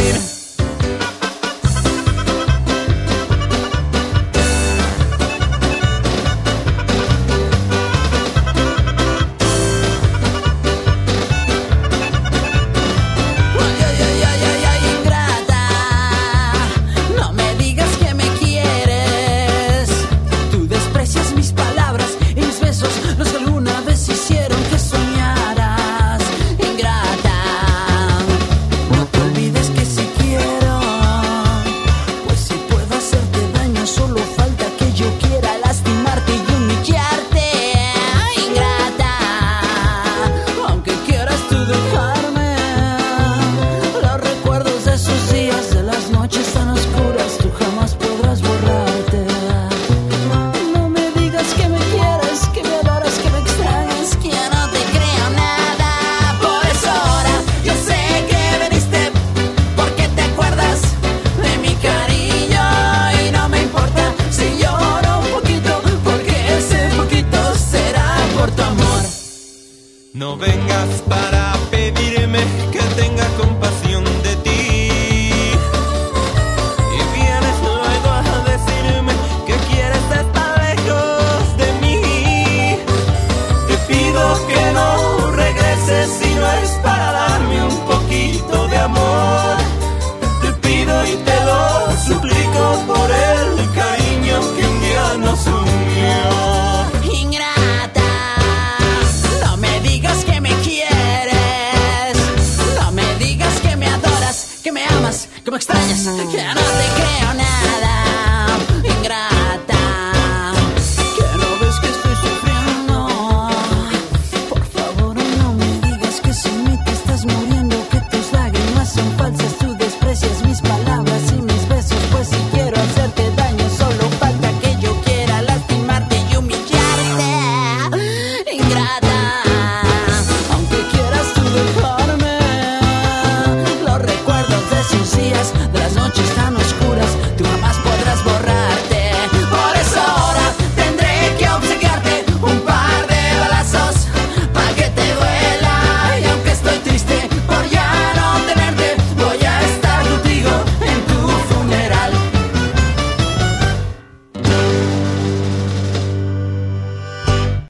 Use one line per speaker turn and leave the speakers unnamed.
baby.
No vengas para
que me extrañas, ya no te creo nada.